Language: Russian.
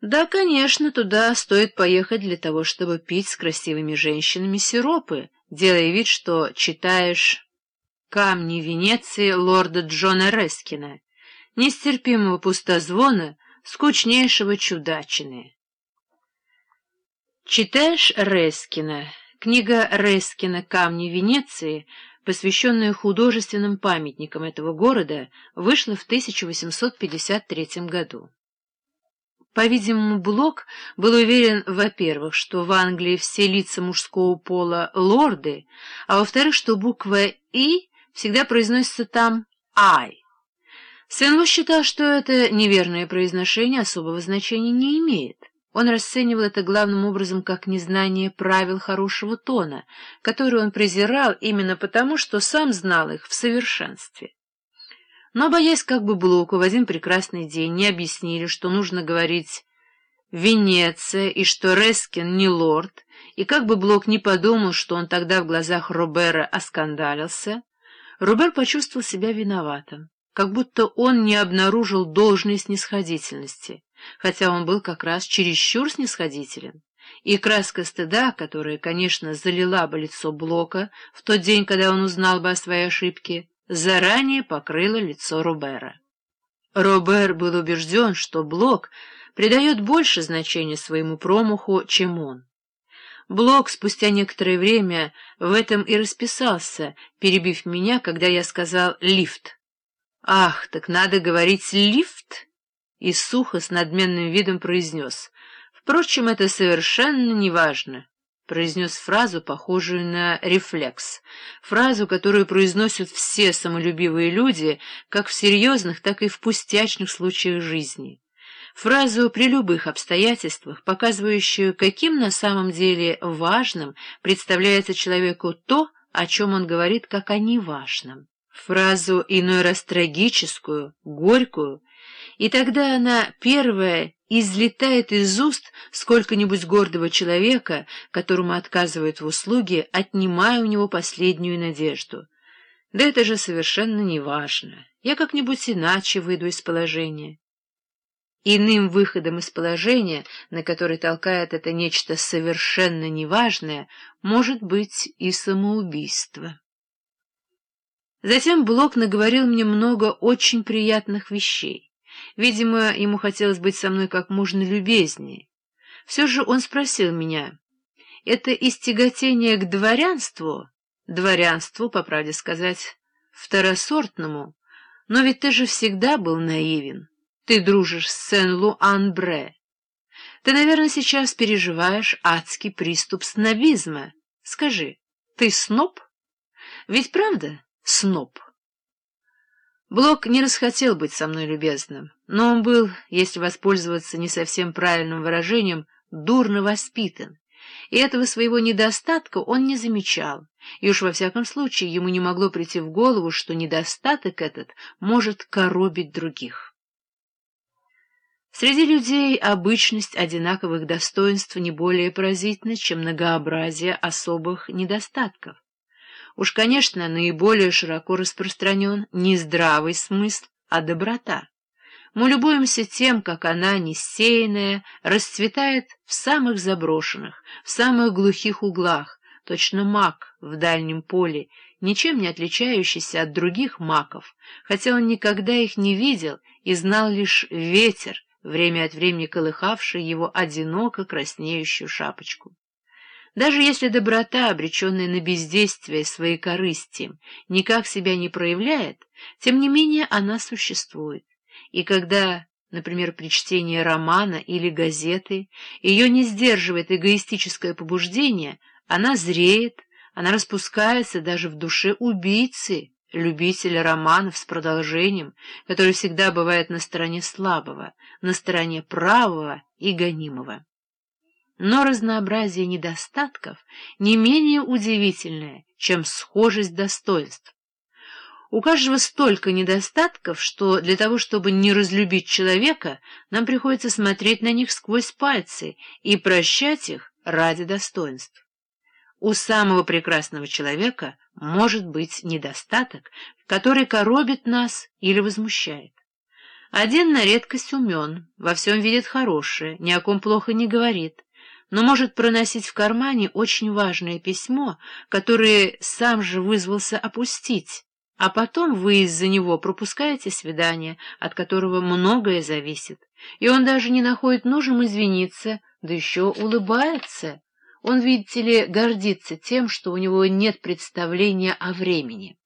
Да, конечно, туда стоит поехать для того, чтобы пить с красивыми женщинами сиропы, делая вид, что читаешь «Камни Венеции» лорда Джона Рескина, нестерпимого пустозвона, скучнейшего чудачины. Читаешь Рескина. Книга Рескина «Камни Венеции», посвященная художественным памятникам этого города, вышла в 1853 году. По-видимому, Блок был уверен, во-первых, что в Англии все лица мужского пола — лорды, а во-вторых, что буква «и» всегда произносится там «ай». Сен-Лу считал, что это неверное произношение особого значения не имеет. Он расценивал это главным образом как незнание правил хорошего тона, которые он презирал именно потому, что сам знал их в совершенстве. Но, боясь, как бы Блоку в один прекрасный день не объяснили, что нужно говорить «Венеция» и что Рескин не лорд, и как бы Блок не подумал, что он тогда в глазах Робера оскандалился, Робер почувствовал себя виноватым, как будто он не обнаружил должной снисходительности, хотя он был как раз чересчур снисходителен. И краска стыда, которая, конечно, залила бы лицо Блока в тот день, когда он узнал бы о своей ошибке, заранее покрыло лицо Робера. Робер был убежден, что Блок придает больше значения своему промаху, чем он. Блок спустя некоторое время в этом и расписался, перебив меня, когда я сказал «лифт». «Ах, так надо говорить «лифт»?» И сухо с надменным видом произнес. «Впрочем, это совершенно неважно. — произнес фразу, похожую на рефлекс, фразу, которую произносят все самолюбивые люди, как в серьезных, так и в пустячных случаях жизни. Фразу при любых обстоятельствах, показывающую, каким на самом деле важным представляется человеку то, о чем он говорит, как о неважном. Фразу иной раз трагическую, горькую, и тогда она первая излетает из уст сколько-нибудь гордого человека, которому отказывают в услуге, отнимая у него последнюю надежду. Да это же совершенно не важно. Я как-нибудь иначе выйду из положения. Иным выходом из положения, на который толкает это нечто совершенно неважное, может быть и самоубийство. Затем Блок наговорил мне много очень приятных вещей. Видимо, ему хотелось быть со мной как можно любезнее. Все же он спросил меня, это истяготение к дворянству, дворянству, по правде сказать, второсортному, но ведь ты же всегда был наивен. Ты дружишь с Сен-Лу-Ан-Бре. Ты, наверное, сейчас переживаешь адский приступ снобизма. Скажи, ты сноб? Ведь правда сноб? Блок не расхотел быть со мной любезным, но он был, если воспользоваться не совсем правильным выражением, дурно воспитан, и этого своего недостатка он не замечал, и уж во всяком случае ему не могло прийти в голову, что недостаток этот может коробить других. Среди людей обычность одинаковых достоинств не более поразительна, чем многообразие особых недостатков. Уж, конечно, наиболее широко распространен не здравый смысл, а доброта. Мы любуемся тем, как она, несеянная, расцветает в самых заброшенных, в самых глухих углах, точно мак в дальнем поле, ничем не отличающийся от других маков, хотя он никогда их не видел и знал лишь ветер, время от времени колыхавший его одиноко краснеющую шапочку. Даже если доброта, обреченная на бездействие своей корысти, никак себя не проявляет, тем не менее она существует. И когда, например, при чтении романа или газеты ее не сдерживает эгоистическое побуждение, она зреет, она распускается даже в душе убийцы, любителя романов с продолжением, который всегда бывает на стороне слабого, на стороне правого и гонимого. Но разнообразие недостатков не менее удивительное, чем схожесть достоинств. У каждого столько недостатков, что для того, чтобы не разлюбить человека, нам приходится смотреть на них сквозь пальцы и прощать их ради достоинств. У самого прекрасного человека может быть недостаток, который коробит нас или возмущает. Один на редкость умен, во всем видит хорошее, ни о ком плохо не говорит, но может проносить в кармане очень важное письмо, которое сам же вызвался опустить, а потом вы из-за него пропускаете свидание, от которого многое зависит, и он даже не находит нужным извиниться, да еще улыбается. Он, видите ли, гордится тем, что у него нет представления о времени.